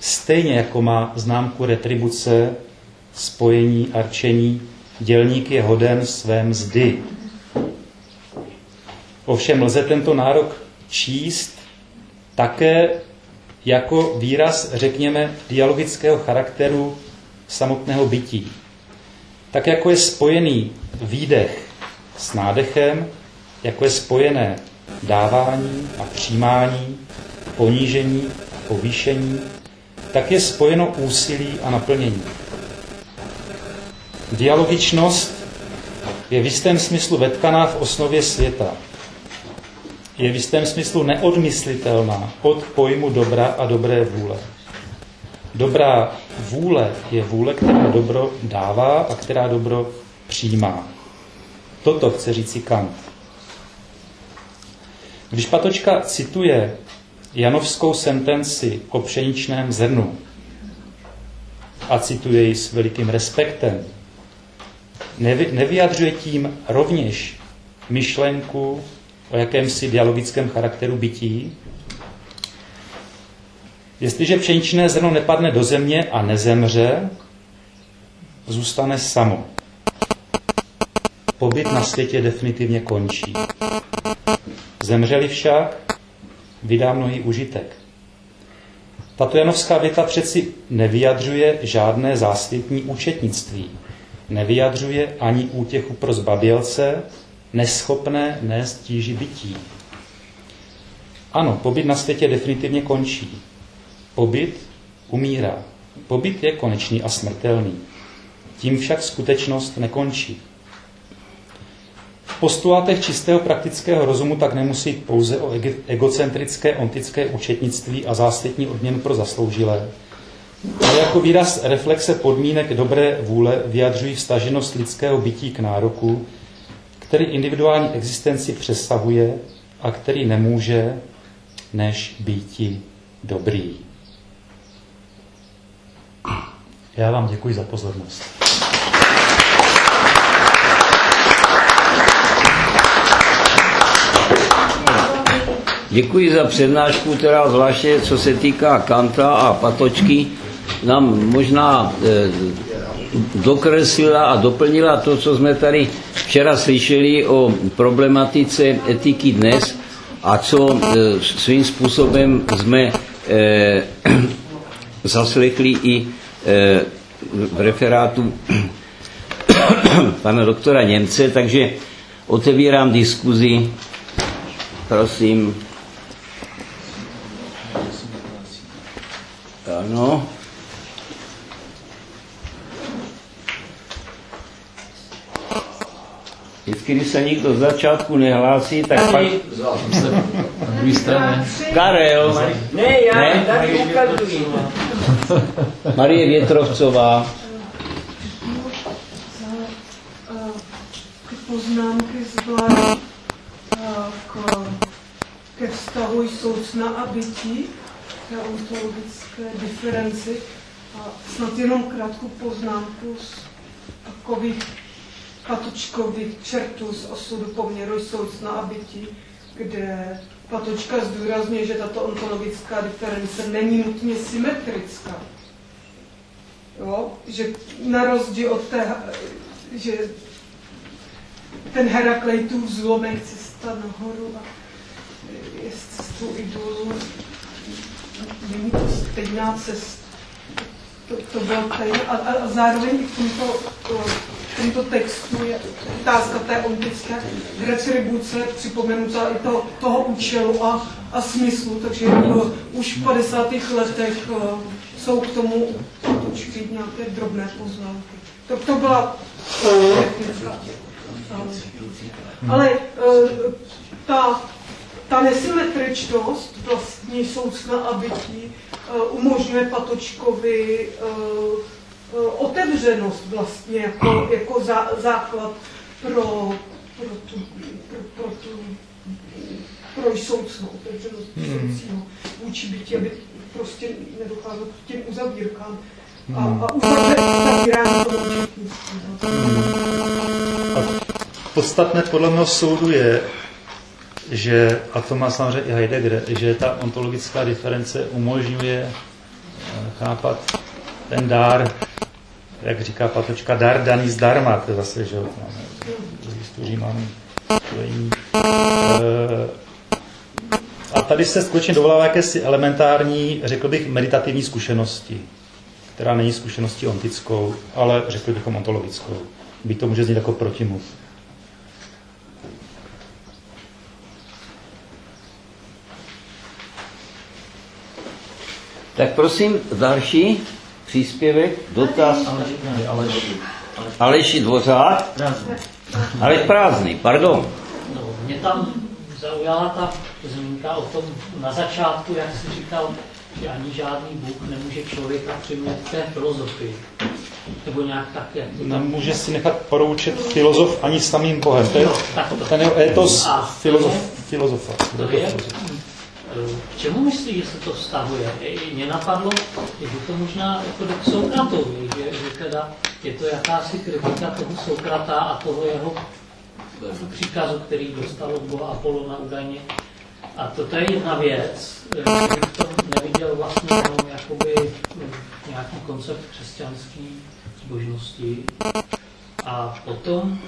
stejně jako má známku retribuce, spojení, arčení, dělník je hoden své mzdy. Ovšem lze tento nárok číst také jako výraz, řekněme, dialogického charakteru samotného bytí. Tak jako je spojený výdech s nádechem, jako je spojené dávání a přijímání, ponížení a povýšení, tak je spojeno úsilí a naplnění. Dialogičnost je v jistém smyslu vetkaná v osnově světa. Je v jistém smyslu neodmyslitelná od pojmu dobra a dobré vůle. Dobrá vůle je vůle, která dobro dává a která dobro přijímá. Toto chce říci Kant. Když Patočka cituje janovskou sentenci o pšeničném zrnu a cituje ji s velikým respektem, nevy, nevyjadřuje tím rovněž myšlenku o jakémsi dialogickém charakteru bytí? Jestliže pšeničné zrno nepadne do země a nezemře, zůstane samo. Pobyt na světě definitivně končí. Zemřeli však, vydá mnohý užitek. Tato janovská věta přeci nevyjadřuje žádné zásvětní účetnictví. Nevyjadřuje ani útěchu pro zbabělce, neschopné nést tíži bytí. Ano, pobyt na světě definitivně končí. Pobyt umírá. Pobyt je konečný a smrtelný. Tím však skutečnost nekončí. Postulátech čistého praktického rozumu tak nemusí jít pouze o egocentrické ontické účetnictví a zásvětní odměnu pro zasloužilé, ale jako výraz reflexe podmínek dobré vůle vyjadřují vstaženost lidského bytí k nároku, který individuální existenci přesahuje a který nemůže než býti dobrý. Já vám děkuji za pozornost. Děkuji za přednášku, která zvláště co se týká Kanta a Patočky, nám možná e, dokreslila a doplnila to, co jsme tady včera slyšeli o problematice etiky dnes a co e, svým způsobem jsme e, zaslechli i v referátu pana doktora Němce, takže otevírám diskuzi. Prosím. Ano. Vždycky, když se nikdo z začátku nehlásí, tak pak... Karel. Ne, já ne? tady ukazuji. Marie Větrovcová. poznámky zvlášť k, ke vztahu soucna a bytí, té ontologické diferenci. A snad jenom krátkou poznámku z takových patočkových čertů z osudu poměru soucna a bytí, kde Patočka zdůrazňuje, že tato ontologická diference není nutně symetrická. Jo? Že na rozdíl od té, že ten Heraklejtův zlomek cesta nahoru a je cestou idolu, není to stejná cesta. To, to bylo tady. A, a, zároveň i v tomto, v tomto textu je otázka té ontické retribuce připomenuta i to, toho účelu a, a smyslu, takže uh, už v 50. letech jsou k tomu určitě nějaké drobné poznámky. To, to byla technická. Ale ta ta nesymetričnost vlastně soucna a bytí uh, umožňuje Patočkovi uh, uh, otevřenost vlastně jako, jako zá, základ pro, pro, tu, pro, pro tu pro soucnou otevřenost hmm. vůči bytí, aby prostě nedocházelo k těm uzavírkám. A, hmm. a uzavírání toho Podstatné podle mého soudu je, že, a to má samozřejmě i Heidegger, že ta ontologická diference umožňuje eh, chápat ten dár, jak říká Patočka, dar daný zdarma, to je zase, že jo, máme. Eh, a tady se skutečně dovolává jakési elementární, řekl bych, meditativní zkušenosti. která není zkušeností ontickou, ale řekli bychom ontologickou. By to může znít jako protimluv. Tak prosím, další příspěvek, dotaz. Aleši Dvořák. Aleš Prázdný, pardon. No, mě tam zaujala ta zmínka o tom na začátku, jak jsi říkal, že ani žádný Bůh nemůže člověka přimět k té filozofii. Nebo nějak tak, jak to tam... Nemůže si nechat poroučet filozof ani samým Bohem. To je No, ten jeho etos A filozof, to je- filozofa. To je, k čemu myslíš, že se to vztahuje? Mě napadlo, že to možná jako k Sokratovi, že, že teda je to jakási kritika toho Sokrata a toho jeho příkazu, který dostal od Boha Apolona údajně. A to je jedna věc, bych v tom neviděl vlastně jenom jakoby nějaký koncept křesťanské zbožnosti. A potom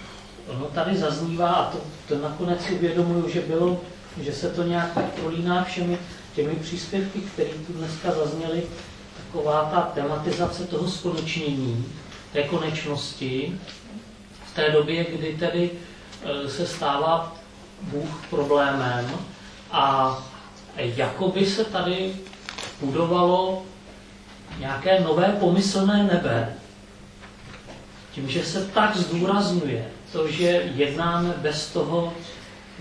ono tady zaznívá, a to, to nakonec si uvědomuju, že bylo, že se to nějak tak prolíná všemi těmi příspěvky, které tu dneska zazněly, taková ta tematizace toho skonečnění, té konečnosti, v té době, kdy tedy e, se stává Bůh problémem a jakoby se tady budovalo nějaké nové pomyslné nebe, tím, že se tak zdůrazňuje to, že jednáme bez toho,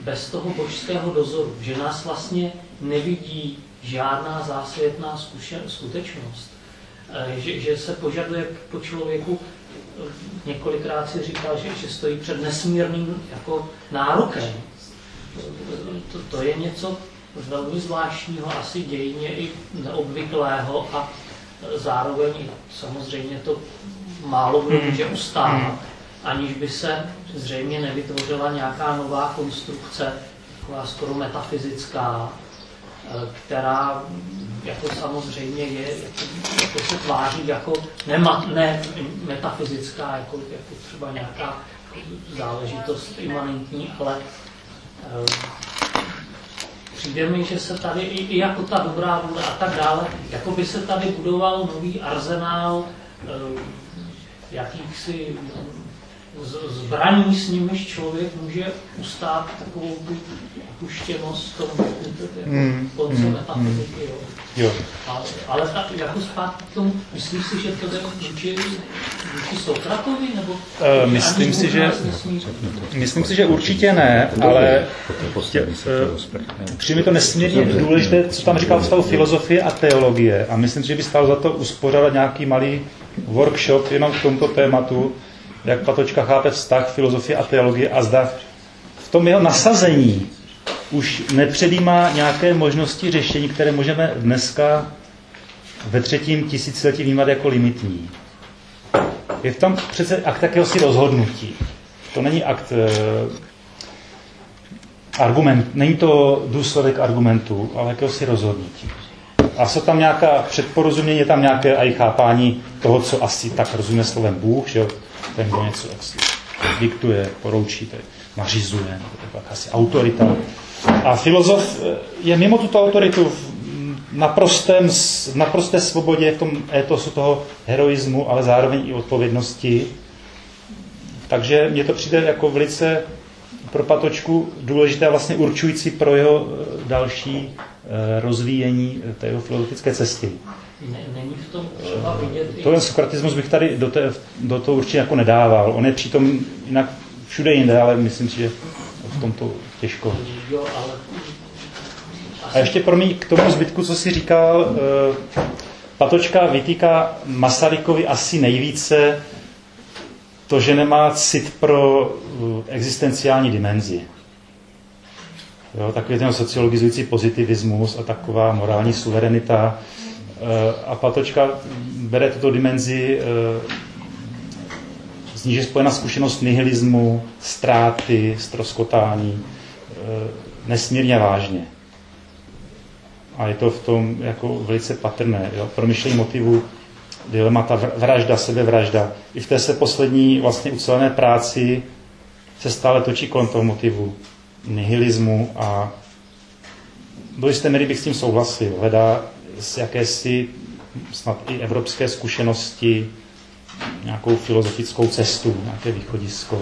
bez toho božského dozoru, že nás vlastně nevidí žádná zásvětná zkušen, skutečnost, Eh, že, že se požaduje po člověku, eh, několikrát si říkal, že, že stojí před nesmírným jako nárokem. To, to je něco velmi zvláštního, asi dějně i neobvyklého a zároveň i samozřejmě to málo kdo může ustát, aniž by se zřejmě nevytvořila nějaká nová konstrukce, taková skoro metafyzická, eh, která jako samozřejmě je, jako, jako se tváří jako nema, ne metafyzická, jako, jako třeba nějaká záležitost imanentní, ale eh, přijde mi, že se tady i, i jako ta dobrá vůle a tak dále, jako by se tady budoval nový arzenál eh, jakýchsi zbraní, s nimiž člověk může ustát takovou tu opuštěnost toho Mm, konce mm, metafyziky. Jo. Jo. Ale, ale tak jako zpátky k tomu, myslíš si, že to jde vůči, vůči Sokratovi? Nebo že myslím si, že- nesmí- Myslím si, že určitě ne, ale tě, eh, přijde mi to nesmírně důležité, co tam říkal v stavu filozofie a teologie. A myslím si, že by stálo za to uspořádat nějaký malý workshop jenom k tomuto tématu, jak Patočka chápe vztah filozofie a teologie a zda v tom jeho nasazení už nepředjímá nějaké možnosti řešení, které můžeme dneska ve třetím tisíciletí vnímat jako limitní. Je v tom přece akt jakéhosi rozhodnutí. To není akt e, argument, není to důsledek argumentu, ale jakéhosi rozhodnutí. A jsou tam nějaká předporozumění, je tam nějaké aj chápání toho, co asi tak rozumíme slovem Bůh, že jo? Ten, kdo něco jaksi diktuje, poroučí, je, nařizuje, nebo jakási autorita. A filozof eh, je mimo tuto autoritu v naprostém, naprosté svobodě v tom étosu toho heroismu, ale zároveň i odpovědnosti. Takže mně to přijde jako velice pro Patočku důležité a vlastně určující pro jeho eh, další eh, rozvíjení té jeho filozofické cesty. Ne, není v tom třeba vidět i Tohle sokratismus bych tady do, té, do toho určitě jako nedával. On je přitom jinak všude jinde, ale myslím si, že v tomto těžko. jo, ale A ještě promiň k tomu zbytku, co jsi říkal, eh, Patočka vytýká Masarykovi asi nejvíce to, že nemá cit pro eh, existenciální dimenzi. Jo, takový ten sociologizující pozitivismus a taková morální suverenita. Eh, A Patočka bere tuto dimenzi, eh, z níž je spojena zkušenost nihilismu, ztráty, stroskotání, eh, nesmírně vážně. A je to v tom jako velice patrné. Jo? Promyšlení motivu, dilemata, vr- vražda, sebevražda. I v té se poslední vlastně ucelené práci se stále točí kolem toho motivu nihilismu a do jisté míry bych s tím souhlasil. Hledá z jakési snad i evropské zkušenosti, nějakou filozofickou cestu, nějaké východisko.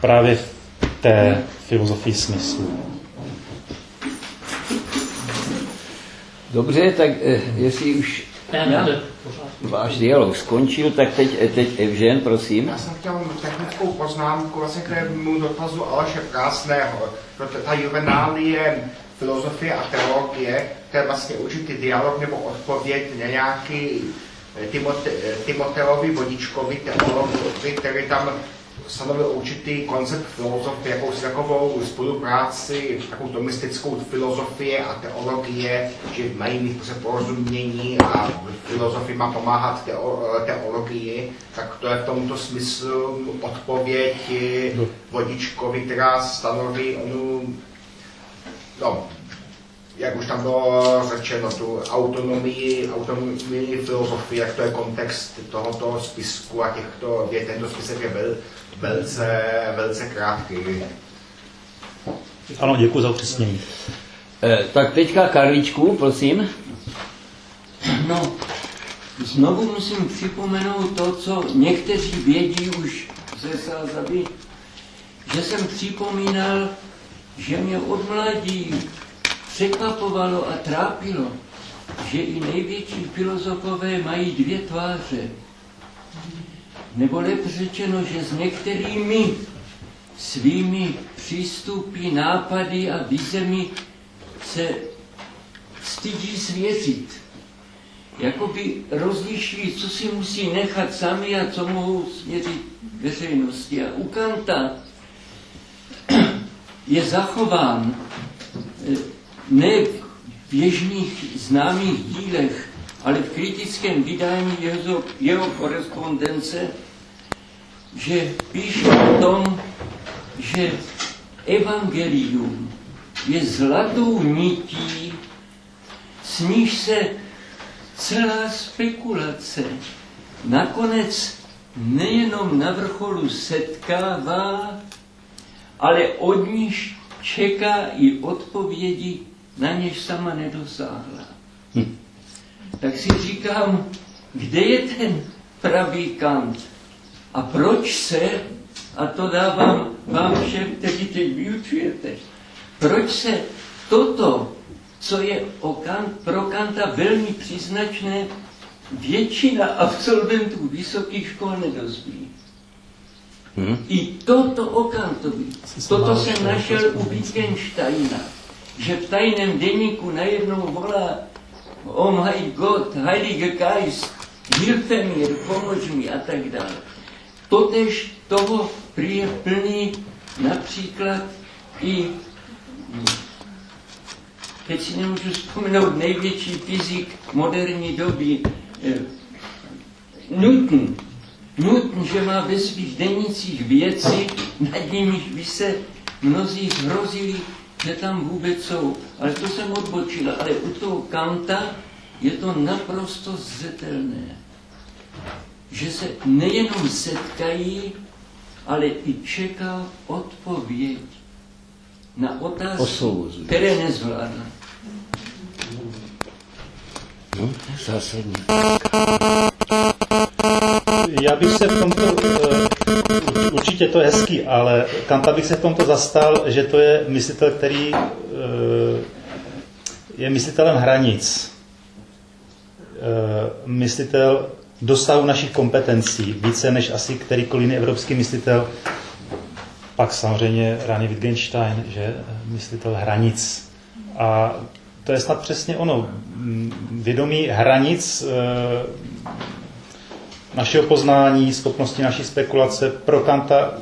Právě v té filozofii smyslu. Dobře, tak eh, jestli už Ne, ne, ne, váš dialog skončil, tak teď, eh, teď Evžen, prosím. Já jsem chtěl technickou poznámku vlastně k mému dotazu Aleše Krásného. Protože ta juvenálie filozofie a teologie, to je vlastně určitý dialog nebo odpověď na nějaký eh, Timote, eh, Timoteovi Vodičkovi, teologovi, který tam stanovil určitý koncept filozofie, jakousi takovou spolupráci, takovou domistickou filozofie a teologie, že mají mít prostě porozumění a filozofii má pomáhat teo, teologii, tak to je v tomto smyslu odpověď Vodičkovi, která stanoví onu, no, jak už tam bylo řečeno, tu autonomii, autonomii filozofie, jak to je kontext tohoto spisku a těchto vět. Tento spisek je vel, velice, velice krátký. Ano, děkuji za upřesnění. Eh, tak teďka Karličku, prosím. No, znovu musím připomenout to, co někteří vědí už ze Sázaby, že jsem připomínal, že mě od mladí překvapovalo a trápilo, že i největší filozofové mají dvě tváře. Nebo lépe řečeno, že s některými svými přístupy, nápady a vizemi se stydí svěřit. Jakoby rozlišují, co si musí nechat sami a co mohou svěřit veřejnosti. A u Kanta je zachován eh, ne v běžných známých dílech, ale v kritickém vydání jeho, jeho korespondence, že píše o tom, že evangelium je zlatou nití, s níž se celá spekulace nakonec nejenom na vrcholu setkává, ale od níž čeká i odpovědi, na něž sama nedosáhla. Hm. Tak si říkám, kde je ten pravý Kant? A proč se, a to dávám vám všem, kteří teď vyučujete, proč se toto, co je o Kant, pro Kanta velmi příznačné, většina absolventů vysokých škol nedozví. Hmm. I toto o Kantovi, toto jsem našel u Wittgensteina, že v tajném deníku najednou volá Oh my God, Heilige Geist, hilfe mir, pomož mi a tak dále. Totež toho je plný například i teď si nemůžu vzpomenout největší fyzik moderní doby, eh, Newton. Newton, že má ve svých denících věci, nad nimiž by se mnozí hrozili, že tam vůbec jsou. Ale to jsem odbočila. Ale u toho Kanta je to naprosto zřetelné. Že se nejenom setkají, ale i čeká odpověď na otázky, které nezvládne. No, zásadní. Já bych se v tomto, eh, určitě to je hezký, ale Kanta bych se v tomto zastal, že to je myslitel, který eh, je myslitelem hranic. Eh, myslitel dosahu našich kompetencí, více než asi kterýkoliv jiný evropský myslitel, pak samozřejmě Rani Wittgenstein, že myslitel hranic. A to je snad přesně ono. Vědomí hranic našeho poznání, schopnosti naší spekulace pro Kanta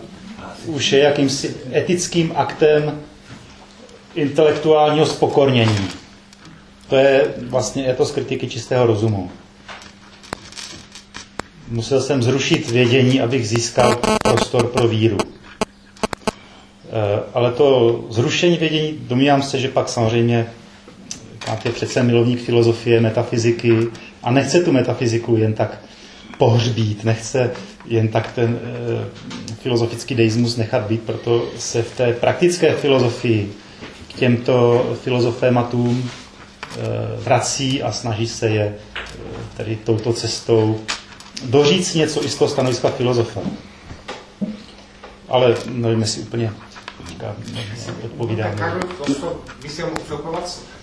už je jakýmsi etickým aktem intelektuálního spokornění. To je vlastně je to z kritiky čistého rozumu. Musel jsem zrušit vědění, abych získal prostor pro víru. Eh, ale to zrušení vědění, domnívám se, že pak samozřejmě Kant je přece milovník filozofie, metafyziky a nechce tu metafyziku jen tak pohřbít, nechce jen tak ten e, filozofický deismus nechat být, proto se v té praktické filozofii k těmto filozofématům vrací a snaží se je eh, tedy touto cestou doříct něco i z toho stanoviska filozofa. Ale nevím, jestli úplně odpovídám. Karol, to, co by se mohl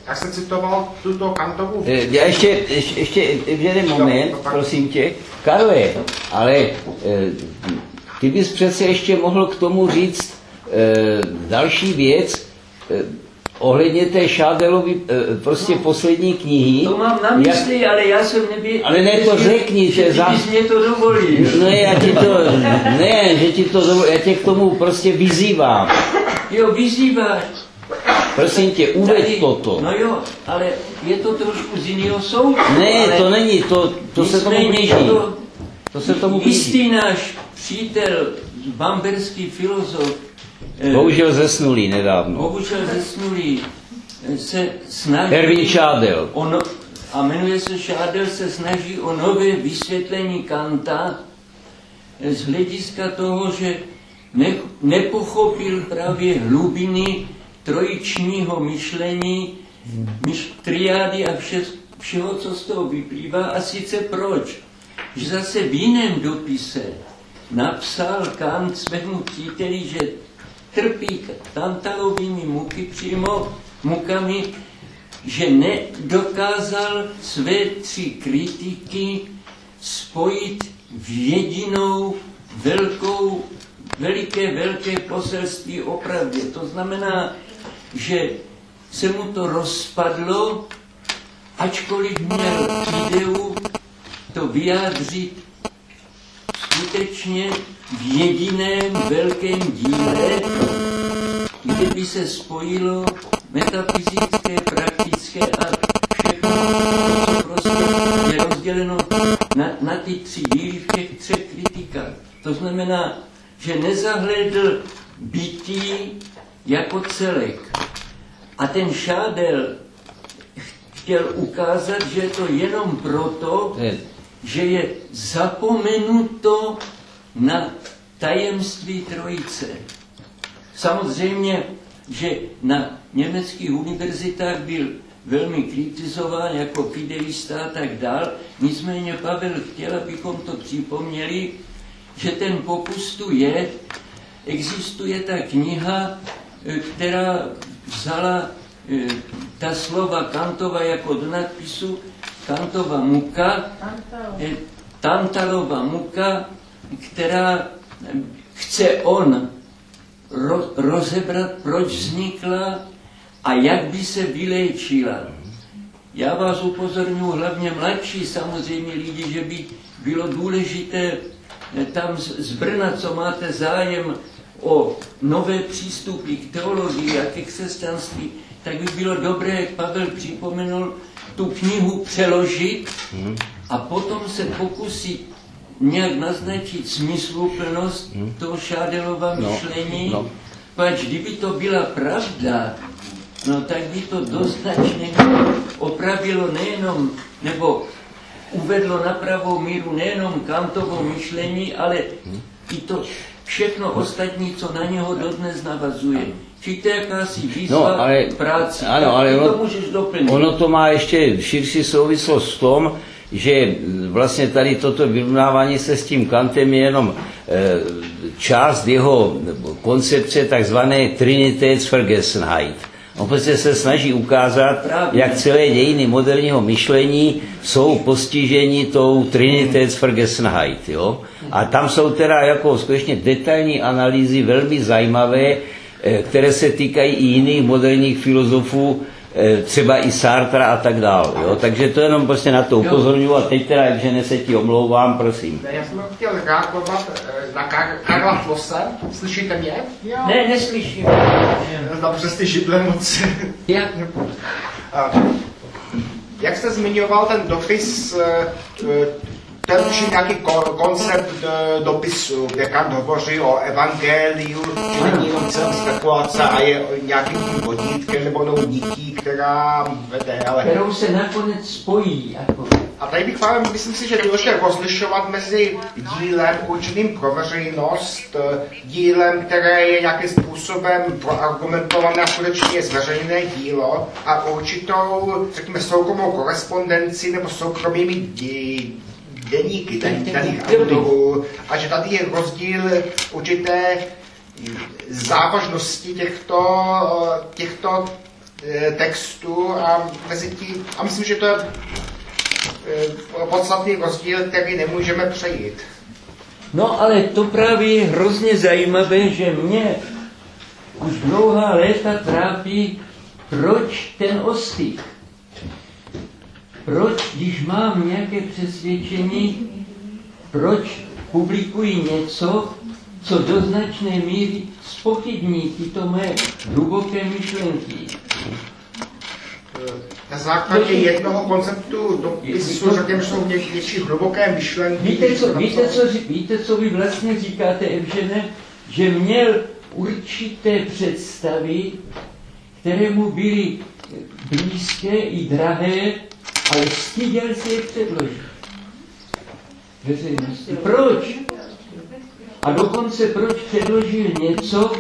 jak jsem citoval tuto kantovou... Eh, Já ještě, ještě, ještě jeden moment, prosím tě. Karle, ale eh, ty bys přece ještě mohl k tomu říct eh, další věc, ohledně té Šádelovy eh, prostě poslední knihy. To mám na mysli, ale já jsem nevěděl. Ale ne, to řekni, že že za- mě to dovolil. No já ti to, ne, že ti to, dovol- já tě k tomu prostě vyzývám. Jo, vyzýváš. Prosím tě, uveď Tady- toto. No jo, ale je to trošku z jiného soudu. Ne, to není, to, to se tomu blíží. To, To se tomu blíží. jistý náš přítel, bamberský filozof, eh, Bohužel zesnulý nedávno. bohužel zesnulý, eh, se snaží... Erwin Schadel. O no, a jmenuje se Šádel, se snaží o nové vysvětlení Kanta eh, z hlediska toho, že ne, nepochopil právě hlubiny trojičního myšlení, myš, triády a vše, všeho, co z toho vyplývá. A sice proč? Že zase v jiném dopise napsal Kant svému příteli, že trpí tantalovými muky přímo mukami, že nedokázal své tři kritiky spojit v jedinou velkou, veliké, velké poselství o pravdě. To znamená, že se mu to rozpadlo, ačkoliv měl ideu to vyjádřit skutečně v jediném velkém díle, kde by se spojilo metafyzické, praktické a všechno, co prostě je rozděleno na, na ty tři díly v těch třech kritikách. To znamená, že nezahledl bytí jako celek. A ten šádel chtěl ukázat, že je to jenom proto, že je zapomenuto na tajemství trojice. Samozřejmě, že na německých univerzitách byl velmi kritizován jako fidelista a tak dál. Nicméně Pavel chtěl, abychom to připomněli, že ten pokus tu je. Existuje ta kniha, která vzala eh, ta slova Kantova jako do nadpisu Kantova muka, eh, Tantalova muka, která chce on ro, rozebrat, proč vznikla a jak by se vyléčila. Já vás upozorňuji, hlavně mladší samozřejmě lidi, že by bylo důležité tam z Brna, co máte zájem o nové přístupy k teologii a ke křesťanství, tak by bylo dobré, jak Pavel připomenul, tu knihu přeložit a potom se pokusit nějak naznačit smysluplnost toho Šádelova No, myšlení, no. pač kdyby to byla pravda, no tak by to doznačně opravilo nejenom, nebo uvedlo na pravou míru nejenom Kantovo myšlení, ale i to všechno ostatní, co na něho dodnes navazuje. Či to je jakási výzva No, ale- práci. ano, ale Ty to ono- můžeš doplnit. Ono to má ještě širší souvislost v tom, že vlastně tady toto vyrovnávání se s tím Kantem je jenom eh, část jeho koncepce takzvané Trinitätsvergessenheit. On prostě se snaží ukázat, Právě. jak celé dějiny moderního myšlení jsou postiženi tou Trinitätsvergessenheit. Jo? A tam jsou teda jako skutečně detailní analýzy velmi zajímavé, eh, které se týkají i jiných moderních filozofů, třeba i Sartra a tak dál. Jo? Takže to jenom prostě na to upozorňuji a teď teda, že se ti omlouvám, prosím. Já jsem chtěl reagovat eh, na Kar- Karla Flose. Slyšíte mě? Ne, neslyším. Na přes ty židle moc. Jak? Jste zmiňoval ten dopis, to je určitě nějaký ko- koncept dopisu, kde Kant hovoří o evangeliu, že není jenom celá spekulace a je nějakým tím vodítkem nebonou nití, která vede, ale Kterou se nakonec spojí. Jako. A tady bych vám, myslím si, že je důležité rozlišovat mezi dílem určeným pro veřejnost, eh, dílem, které je nějakým způsobem proargumentované a skutečně je zveřejné dílo a určitou, řekněme, soukromou korespondenci nebo soukromými dí, deníky daných, daných autorů a že tady je rozdíl určité závažnosti těchto, těchto eh, textů a mezi tím, a myslím, že to je eh, podstatný rozdíl, který nemůžeme přejít. No ale to právě je hrozně zajímavé, že mě už dlouhá léta trápí, proč ten ostych. Proč, když mám nějaké přesvědčení, proč publikuji něco, co do značné míry spochybní tyto mé hluboké myšlenky. Na základě jednoho konceptu dopisu, řekněme, jsou něčí hluboké myšlenky. Víte co, víte, co, víte, co vy vlastně říkáte, Evžene? Že měl určité představy, které mu byly blízké i drahé, ale styděl si je předložit. Proč? A dokonce proč předložil něco,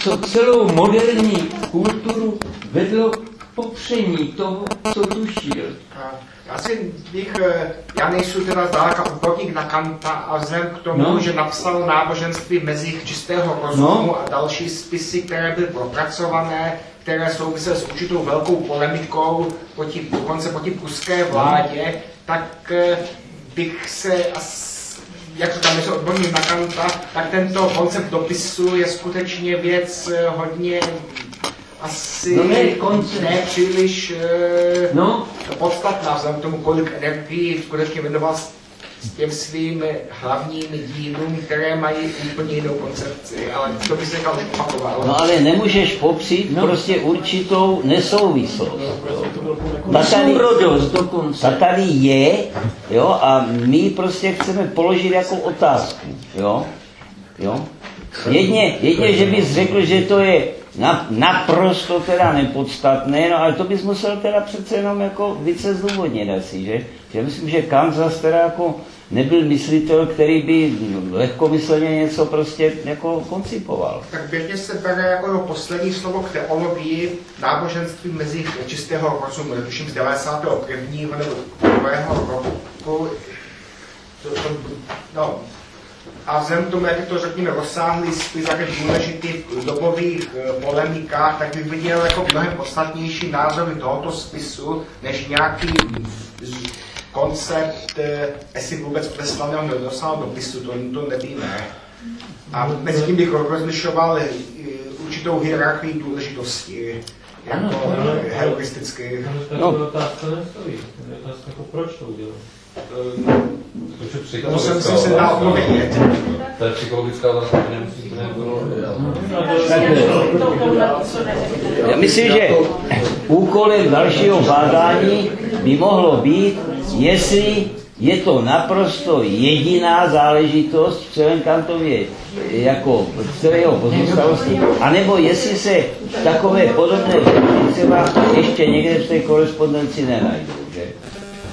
co celou moderní kulturu vedlo k popření toho, co tušil. Já si bych, eh, já nejsem teda zdaleka odborník na Kanta a vzhledem k tomu, no. že napsal náboženství mezi čistého rozumu no. a další spisy, které byly propracované, které souvisely s určitou velkou polemikou proti, dokonce proti pruské vládě, tak eh, bych se asi jak říkám, nejsem odborník na Kanta, tak tento koncept dopisu je skutečně věc eh, hodně asi no ne, koncept. ne příliš no. podstatná, vzhledem k tomu, kolik energii skutečně věnoval s těm svým hlavním dílům, které mají úplně jinou koncepci, ale to by se nechal opakoval. No ale nemůžeš popřít no. prostě určitou nesouvislost. Ta tady, ta tady je, jo, a my prostě chceme položit jako otázku, jo, jo. Jedně, jedně, že bys řekl, že to je na, naprosto teda nepodstatné, no ale to bys musel teda přece jenom jako více zdůvodnit asi, že? Já myslím, že Kant zase teda jako nebyl myslitel, který by lehkomyslně něco prostě jako koncipoval. Tak běžně se bere jako jeho poslední slovo k teologii náboženství mezi čistého rozumu, netuším z 91. nebo 2. roku. To, to, no, a vzhledem k tomu, jak to, řekněme, rozsáhlý spis, jak je důležitý v dobových eh, polemikách, tak bych viděl jako mnohem podstatnější názory tohoto spisu, než nějaký koncept, eh, jestli vůbec přeslavného nedosáhl dopisu, to, to nevíme. A mezi tím bych rozlišoval eh, určitou hierarchii důležitosti jako heuristicky. No. Otázka nestojí. Otázka jako proč to udělal. To jsem si se dá odpovědět. To je psychologická otázka, nemusí to. Já myslím, že úkolem dalšího bádání by mohlo být, jestli je to naprosto jediná záležitost v celém Kantově, jako v celé jeho pozůstalosti, anebo jestli se takové podobné věci třeba ještě někde v té korespondenci nenajdou. Že?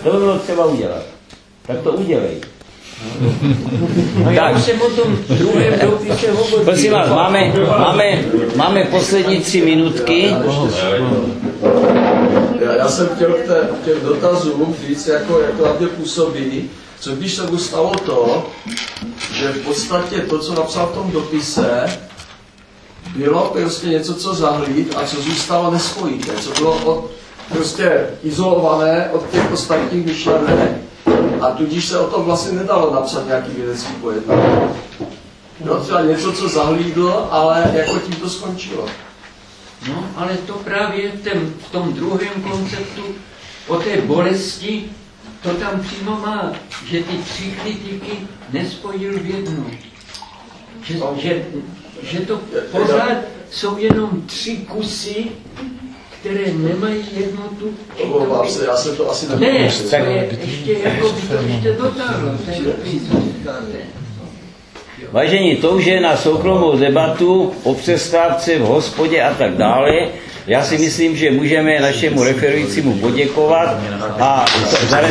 To by bylo třeba udělat. Tak to udělej. No já už jsem o tom druhém dopise hovořil. Prosím vás, máme, máme, máme poslední tři minutky. Já, já jsem chtěl k, té, těch dotazů říct, jako, jak to na mě působí, co když se mu stalo to, že v podstatě to, co napsal v tom dopise, bylo prostě něco, co zahlíd a co zůstalo nespojité, co bylo od, prostě izolované od těch ostatních myšlenek a tudíž se o tom vlastně nedalo napsat nějaký vědecký pojednání. No třeba něco, co zahlídlo, ale jako tím to skončilo. No, ale to právě v, tém, v tom druhém konceptu o té bolesti, to tam přímo má, že ty tři kritiky nespojil v jednu. Že, že, že to pořád jsou jenom tři kusy, které nemají jednotu. Omlouvám se, já jsem to asi Ne, to je ještě jako by to ještě dotáhlo, ten co říkáte. Vážení, to už je na soukromou debatu o přestávce v hospodě a tak dále. Já si myslím, že můžeme našemu referujícímu poděkovat a za